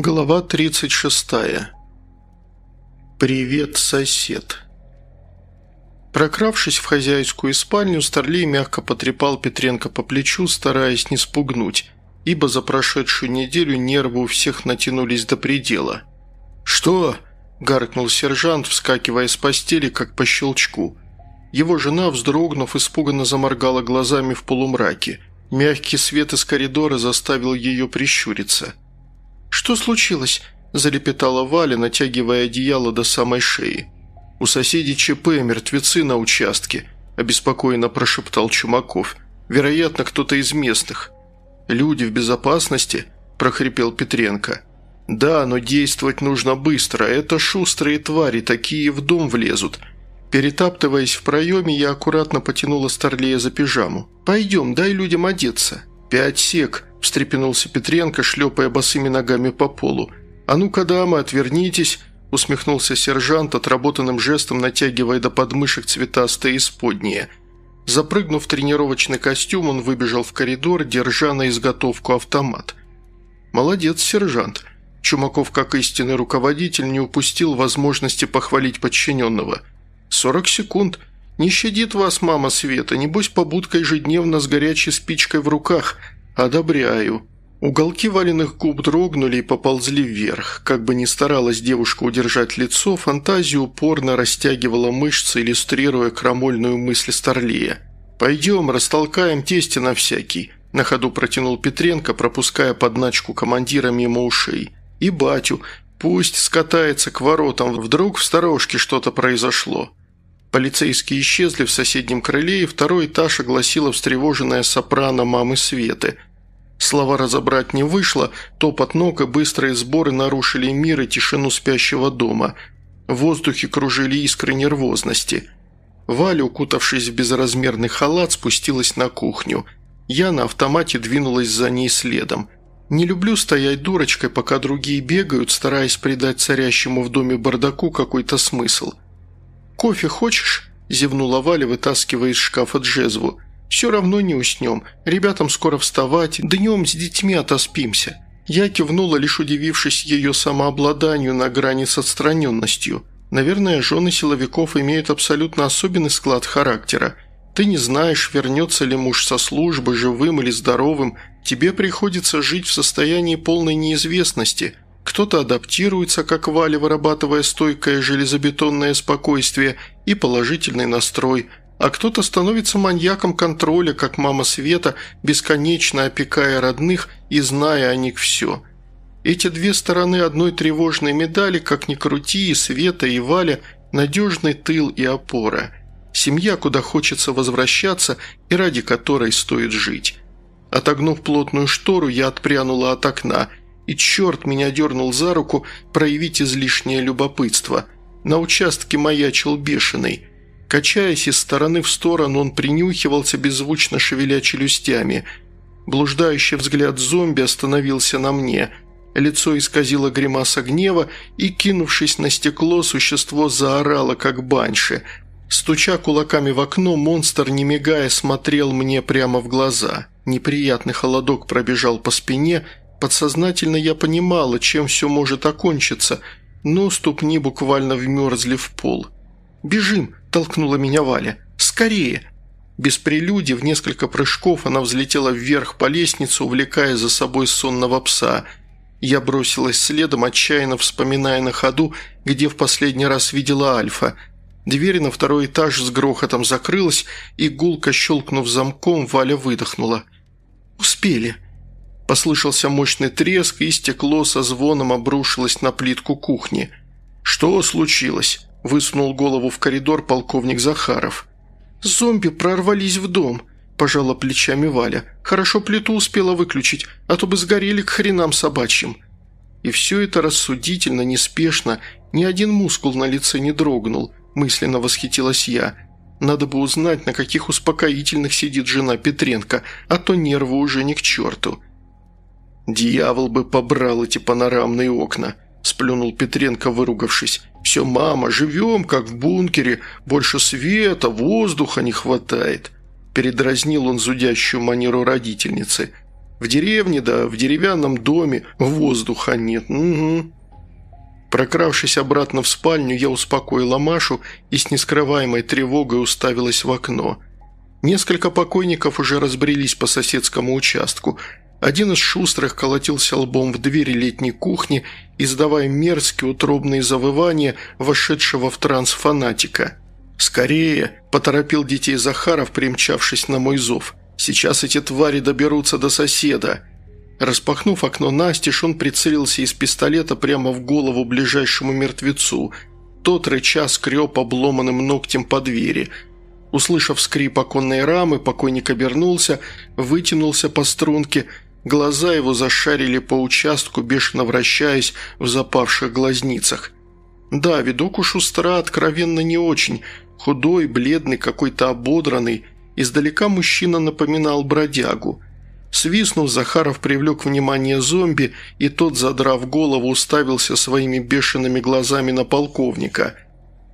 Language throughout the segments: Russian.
Глава 36. «Привет, сосед». Прокравшись в хозяйскую спальню, Старлей мягко потрепал Петренко по плечу, стараясь не спугнуть, ибо за прошедшую неделю нервы у всех натянулись до предела. «Что?» – гаркнул сержант, вскакивая с постели, как по щелчку. Его жена, вздрогнув, испуганно заморгала глазами в полумраке. Мягкий свет из коридора заставил ее прищуриться – «Что случилось?» – залепетала Валя, натягивая одеяло до самой шеи. «У соседей ЧП, мертвецы на участке», – обеспокоенно прошептал Чумаков. «Вероятно, кто-то из местных». «Люди в безопасности?» – прохрипел Петренко. «Да, но действовать нужно быстро. Это шустрые твари, такие в дом влезут». Перетаптываясь в проеме, я аккуратно потянула Старлея за пижаму. «Пойдем, дай людям одеться». «Пять сек», – встрепенулся Петренко, шлепая босыми ногами по полу. «А ну-ка, дамы, отвернитесь!» – усмехнулся сержант, отработанным жестом натягивая до подмышек цветастые исподние. Запрыгнув в тренировочный костюм, он выбежал в коридор, держа на изготовку автомат. «Молодец, сержант!» Чумаков, как истинный руководитель, не упустил возможности похвалить подчиненного. «Сорок секунд. Не щадит вас мама Света, небось побудка ежедневно с горячей спичкой в руках. Одобряю». Уголки валенных губ дрогнули и поползли вверх. Как бы ни старалась девушка удержать лицо, фантазию упорно растягивала мышцы, иллюстрируя крамольную мысль Старлея. «Пойдем, растолкаем тесте на всякий», – на ходу протянул Петренко, пропуская подначку командира мимо ушей. «И батю, пусть скатается к воротам, вдруг в сторожке что-то произошло». Полицейские исчезли в соседнем крыле, и второй этаж огласила встревоженная сопрано мамы Светы. Слова разобрать не вышло, топот ног и быстрые сборы нарушили мир и тишину спящего дома. В воздухе кружили искры нервозности. Валя, укутавшись в безразмерный халат, спустилась на кухню. Я на автомате двинулась за ней следом. Не люблю стоять дурочкой, пока другие бегают, стараясь придать царящему в доме бардаку какой-то смысл – «Кофе хочешь?» – зевнула Валя, вытаскивая из шкафа джезву. «Все равно не уснем. Ребятам скоро вставать. Днем с детьми отоспимся». Я кивнула, лишь удивившись ее самообладанию на грани с отстраненностью. Наверное, жены силовиков имеют абсолютно особенный склад характера. Ты не знаешь, вернется ли муж со службы, живым или здоровым. Тебе приходится жить в состоянии полной неизвестности – кто-то адаптируется, как Валя, вырабатывая стойкое железобетонное спокойствие и положительный настрой, а кто-то становится маньяком контроля, как мама Света, бесконечно опекая родных и зная о них все. Эти две стороны одной тревожной медали, как ни крути, и Света, и Валя – надежный тыл и опора. Семья, куда хочется возвращаться и ради которой стоит жить. Отогнув плотную штору, я отпрянула от окна – и черт меня дернул за руку проявить излишнее любопытство. На участке маячил бешеный. Качаясь из стороны в сторону, он принюхивался, беззвучно шевеля челюстями. Блуждающий взгляд зомби остановился на мне. Лицо исказило гримаса гнева, и, кинувшись на стекло, существо заорало, как баньше. Стуча кулаками в окно, монстр, не мигая, смотрел мне прямо в глаза. Неприятный холодок пробежал по спине – Подсознательно я понимала, чем все может окончиться, но ступни буквально вмерзли в пол. «Бежим!» – толкнула меня Валя. «Скорее!» Без прелюдии в несколько прыжков она взлетела вверх по лестнице, увлекая за собой сонного пса. Я бросилась следом, отчаянно вспоминая на ходу, где в последний раз видела Альфа. Дверь на второй этаж с грохотом закрылась, и гулко щелкнув замком, Валя выдохнула. «Успели!» Послышался мощный треск, и стекло со звоном обрушилось на плитку кухни. «Что случилось?» – высунул голову в коридор полковник Захаров. «Зомби прорвались в дом», – пожала плечами Валя. «Хорошо плиту успела выключить, а то бы сгорели к хренам собачьим». И все это рассудительно, неспешно, ни один мускул на лице не дрогнул, мысленно восхитилась я. Надо бы узнать, на каких успокоительных сидит жена Петренко, а то нервы уже не к черту. «Дьявол бы побрал эти панорамные окна», – сплюнул Петренко, выругавшись. «Все, мама, живем, как в бункере, больше света, воздуха не хватает». Передразнил он зудящую манеру родительницы. В деревне, да, в деревянном доме, воздуха нет. Угу. Прокравшись обратно в спальню, я успокоила Машу и с нескрываемой тревогой уставилась в окно. Несколько покойников уже разбрелись по соседскому участку. Один из шустрых колотился лбом в двери летней кухни, издавая мерзкие утробные завывания вошедшего в транс фанатика. «Скорее!» – поторопил детей Захаров, примчавшись на мой зов. «Сейчас эти твари доберутся до соседа!» Распахнув окно настежь, он прицелился из пистолета прямо в голову ближайшему мертвецу. Тот, рыча, скреб обломанным ногтем по двери. Услышав скрип оконной рамы, покойник обернулся, вытянулся по струнке, глаза его зашарили по участку, бешено вращаясь в запавших глазницах. Да, видок у шустра откровенно не очень. Худой, бледный, какой-то ободранный. Издалека мужчина напоминал бродягу – Свистнув, Захаров привлек внимание зомби, и тот, задрав голову, уставился своими бешеными глазами на полковника.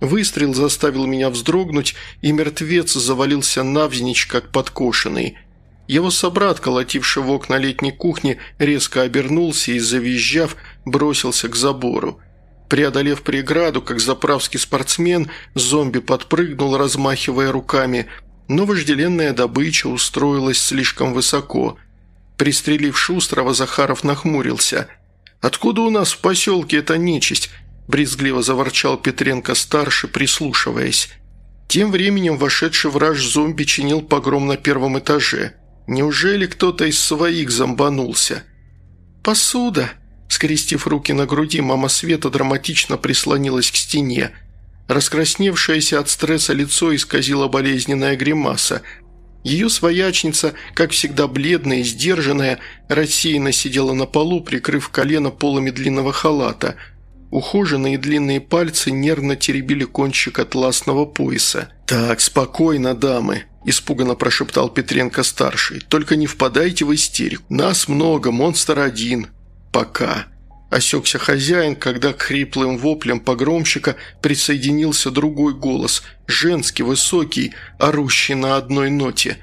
Выстрел заставил меня вздрогнуть, и мертвец завалился навзничь, как подкошенный. Его собрат, колотивший в окна летней кухни, резко обернулся и, завизжав, бросился к забору. Преодолев преграду, как заправский спортсмен, зомби подпрыгнул, размахивая руками – но вожделенная добыча устроилась слишком высоко. Пристрелив Шустрова, Захаров нахмурился. «Откуда у нас в поселке эта нечисть?» – брезгливо заворчал Петренко-старший, прислушиваясь. Тем временем вошедший враж зомби чинил погром на первом этаже. Неужели кто-то из своих зомбанулся? «Посуда!» Скрестив руки на груди, мама Света драматично прислонилась к стене – Раскрасневшееся от стресса лицо исказило болезненная гримаса. Ее своячница, как всегда бледная и сдержанная, рассеянно сидела на полу, прикрыв колено полами длинного халата. Ухоженные длинные пальцы нервно теребили кончик атласного пояса. «Так, спокойно, дамы», – испуганно прошептал Петренко-старший. «Только не впадайте в истерику. Нас много, монстр один. Пока». Осекся хозяин, когда к хриплым воплям погромщика присоединился другой голос, женский, высокий, орущий на одной ноте.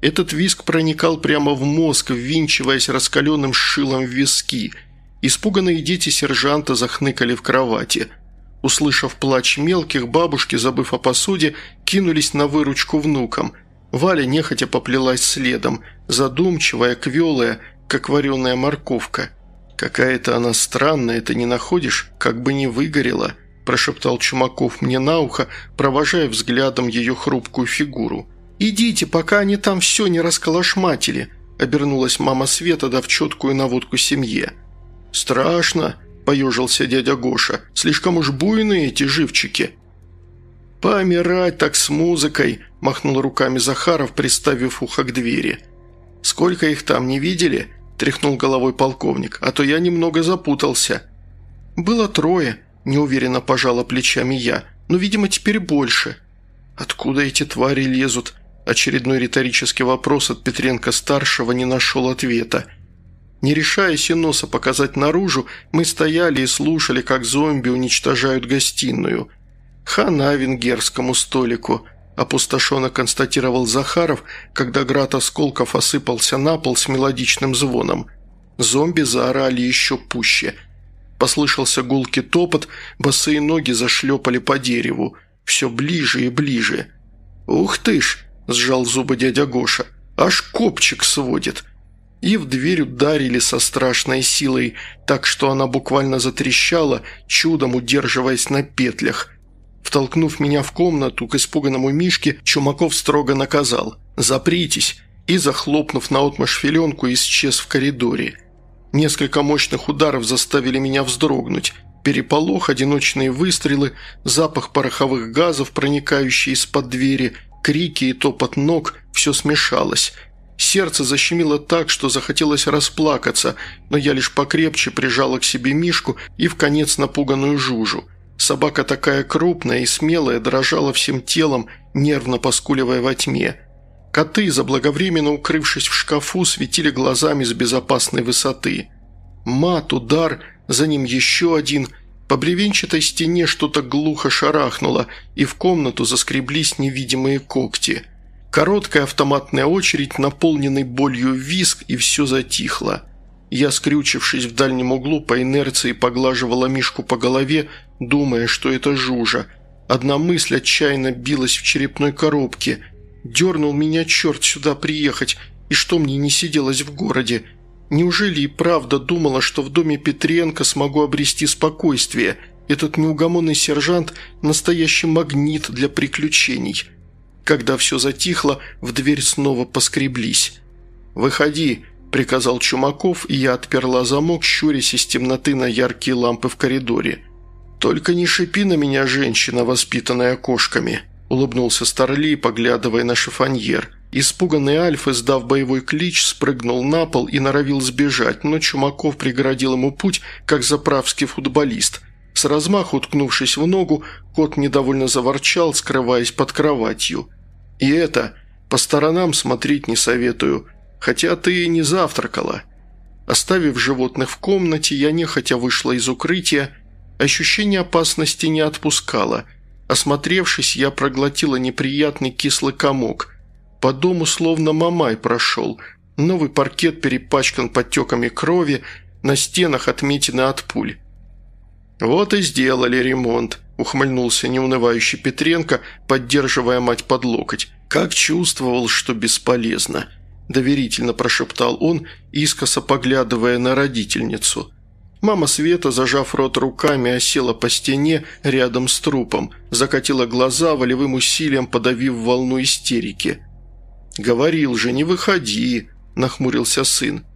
Этот виск проникал прямо в мозг, ввинчиваясь раскаленным шилом в виски. Испуганные дети сержанта захныкали в кровати. Услышав плач мелких, бабушки, забыв о посуде, кинулись на выручку внукам. Валя нехотя поплелась следом, задумчивая, квелая, как вареная морковка – «Какая-то она странная, ты не находишь? Как бы не выгорела», – прошептал Чумаков мне на ухо, провожая взглядом ее хрупкую фигуру. «Идите, пока они там все не расколошматили», – обернулась мама Света, дав четкую наводку семье. «Страшно», – поежился дядя Гоша, – «слишком уж буйные эти живчики». «Помирать так с музыкой», – махнул руками Захаров, приставив ухо к двери. «Сколько их там, не видели?» тряхнул головой полковник, «а то я немного запутался». «Было трое», – неуверенно пожала плечами я, «но, видимо, теперь больше». «Откуда эти твари лезут?» Очередной риторический вопрос от Петренко-старшего не нашел ответа. Не решаясь и носа показать наружу, мы стояли и слушали, как зомби уничтожают гостиную. Хана венгерскому столику – опустошенно констатировал Захаров, когда град осколков осыпался на пол с мелодичным звоном. Зомби заорали еще пуще. Послышался гулкий топот, босые ноги зашлепали по дереву. Все ближе и ближе. «Ух ты ж!» – сжал зубы дядя Гоша. «Аж копчик сводит!» И в дверь ударили со страшной силой, так что она буквально затрещала, чудом удерживаясь на петлях – Втолкнув меня в комнату к испуганному Мишке, Чумаков строго наказал «Запритесь!» и, захлопнув наотмашь филенку, исчез в коридоре. Несколько мощных ударов заставили меня вздрогнуть. Переполох, одиночные выстрелы, запах пороховых газов, проникающий из-под двери, крики и топот ног – все смешалось. Сердце защемило так, что захотелось расплакаться, но я лишь покрепче прижала к себе Мишку и в конец напуганную Жужу – Собака такая крупная и смелая дрожала всем телом, нервно поскуливая во тьме. Коты, заблаговременно укрывшись в шкафу, светили глазами с безопасной высоты. Мат, удар, за ним еще один. По бревенчатой стене что-то глухо шарахнуло, и в комнату заскреблись невидимые когти. Короткая автоматная очередь, наполненный болью виск, и все затихло. Я, скрючившись в дальнем углу, по инерции поглаживала Мишку по голове, думая, что это Жужа. Одна мысль отчаянно билась в черепной коробке. Дернул меня черт сюда приехать, и что мне не сиделось в городе? Неужели и правда думала, что в доме Петренко смогу обрести спокойствие? Этот неугомонный сержант – настоящий магнит для приключений. Когда все затихло, в дверь снова поскреблись. «Выходи», – приказал Чумаков, и я отперла замок, щурясь из темноты на яркие лампы в коридоре. «Только не шипи на меня, женщина, воспитанная кошками», – улыбнулся Старли, поглядывая на шифоньер – Испуганный Альф, издав боевой клич, спрыгнул на пол и норовил сбежать, но Чумаков преградил ему путь, как заправский футболист. С размаху уткнувшись в ногу, кот недовольно заворчал, скрываясь под кроватью. «И это, по сторонам смотреть не советую, хотя ты не завтракала». Оставив животных в комнате, я нехотя вышла из укрытия. Ощущение опасности не отпускало. Осмотревшись, я проглотила неприятный кислый комок – по дому словно мамай прошел. Новый паркет перепачкан подтеками крови, на стенах отметины от пуль. «Вот и сделали ремонт», – ухмыльнулся неунывающий Петренко, поддерживая мать под локоть. «Как чувствовал, что бесполезно», – доверительно прошептал он, искоса поглядывая на родительницу. Мама Света, зажав рот руками, осела по стене рядом с трупом, закатила глаза, волевым усилием подавив волну истерики. «Говорил же, не выходи», – нахмурился сын.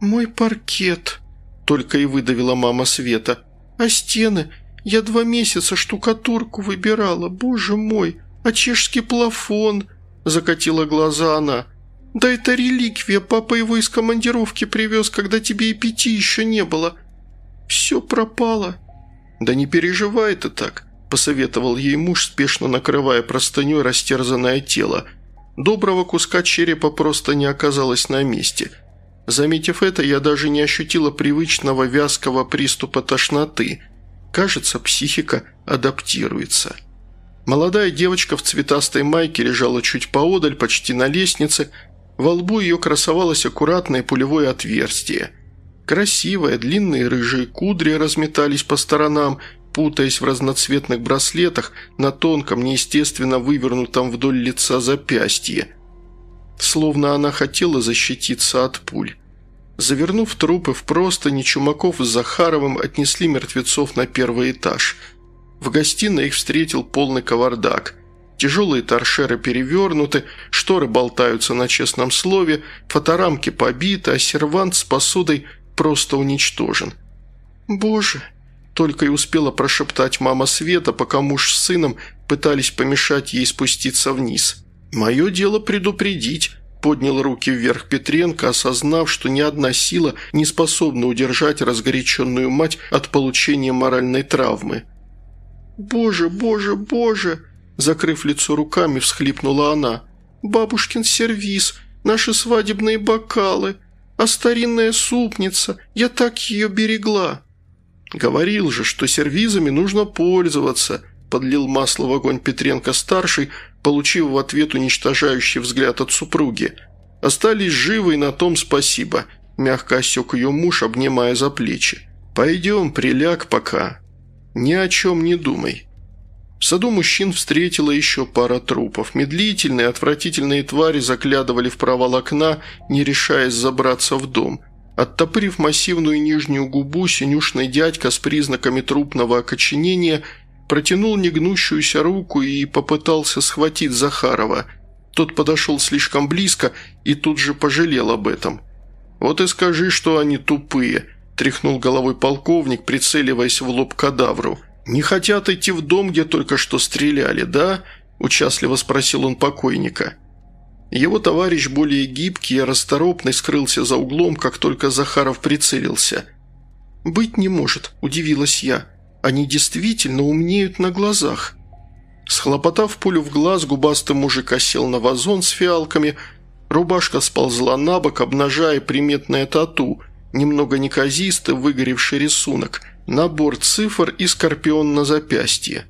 «Мой паркет», – только и выдавила мама Света. «А стены? Я два месяца штукатурку выбирала, боже мой, а чешский плафон?» – закатила глаза она. «Да это реликвия, папа его из командировки привез, когда тебе и пяти еще не было. Все пропало». «Да не переживай ты так», – посоветовал ей муж, спешно накрывая простыней растерзанное тело – Доброго куска черепа просто не оказалось на месте. Заметив это, я даже не ощутила привычного вязкого приступа тошноты. Кажется, психика адаптируется. Молодая девочка в цветастой майке лежала чуть поодаль, почти на лестнице. Во лбу ее красовалось аккуратное пулевое отверстие. Красивые, длинные рыжие кудри разметались по сторонам, путаясь в разноцветных браслетах на тонком, неестественно вывернутом вдоль лица запястье. Словно она хотела защититься от пуль. Завернув трупы в простыни, Чумаков с Захаровым отнесли мертвецов на первый этаж. В гостиной их встретил полный кавардак. Тяжелые торшеры перевернуты, шторы болтаются на честном слове, фоторамки побиты, а сервант с посудой просто уничтожен. «Боже!» Только и успела прошептать мама Света, пока муж с сыном пытались помешать ей спуститься вниз. «Мое дело предупредить», – поднял руки вверх Петренко, осознав, что ни одна сила не способна удержать разгоряченную мать от получения моральной травмы. «Боже, боже, боже!» – закрыв лицо руками, всхлипнула она. «Бабушкин сервиз, наши свадебные бокалы, а старинная супница, я так ее берегла!» «Говорил же, что сервизами нужно пользоваться», – подлил масло в огонь Петренко-старший, получив в ответ уничтожающий взгляд от супруги. «Остались живы, и на том спасибо», – мягко осек ее муж, обнимая за плечи. «Пойдем, приляг пока. Ни о чем не думай». В саду мужчин встретила еще пара трупов. Медлительные, отвратительные твари заглядывали в провал окна, не решаясь забраться в дом – Оттопырив массивную нижнюю губу, синюшный дядька с признаками трупного окоченения протянул негнущуюся руку и попытался схватить Захарова. Тот подошел слишком близко и тут же пожалел об этом. «Вот и скажи, что они тупые», – тряхнул головой полковник, прицеливаясь в лоб кадавру. «Не хотят идти в дом, где только что стреляли, да?» – участливо спросил он покойника. Его товарищ, более гибкий и расторопный, скрылся за углом, как только Захаров прицелился. «Быть не может», – удивилась я. «Они действительно умнеют на глазах». Схлопотав пулю в глаз, губастый мужик осел на вазон с фиалками. Рубашка сползла на бок, обнажая приметное тату, немного неказистый, выгоревший рисунок, набор цифр и скорпион на запястье.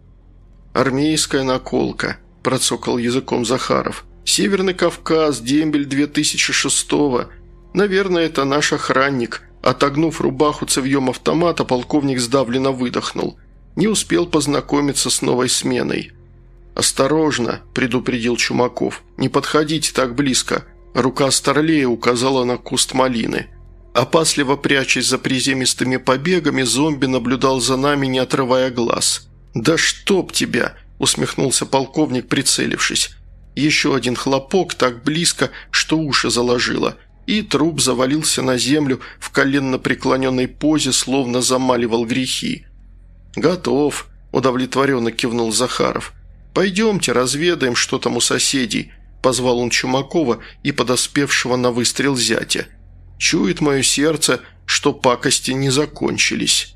«Армейская наколка», – процокал языком Захаров – Северный Кавказ, дембель 2006-го. Наверное, это наш охранник». Отогнув рубаху цевьем автомата, полковник сдавленно выдохнул. Не успел познакомиться с новой сменой. «Осторожно», – предупредил Чумаков. «Не подходите так близко». Рука Старлея указала на куст малины. Опасливо прячась за приземистыми побегами, зомби наблюдал за нами, не отрывая глаз. «Да чтоб тебя!» – усмехнулся полковник, прицелившись. Еще один хлопок так близко, что уши заложило, и труп завалился на землю в коленно преклоненной позе, словно замаливал грехи. «Готов», – удовлетворенно кивнул Захаров. «Пойдемте, разведаем, что там у соседей», – позвал он Чумакова и подоспевшего на выстрел зятя. «Чует мое сердце, что пакости не закончились».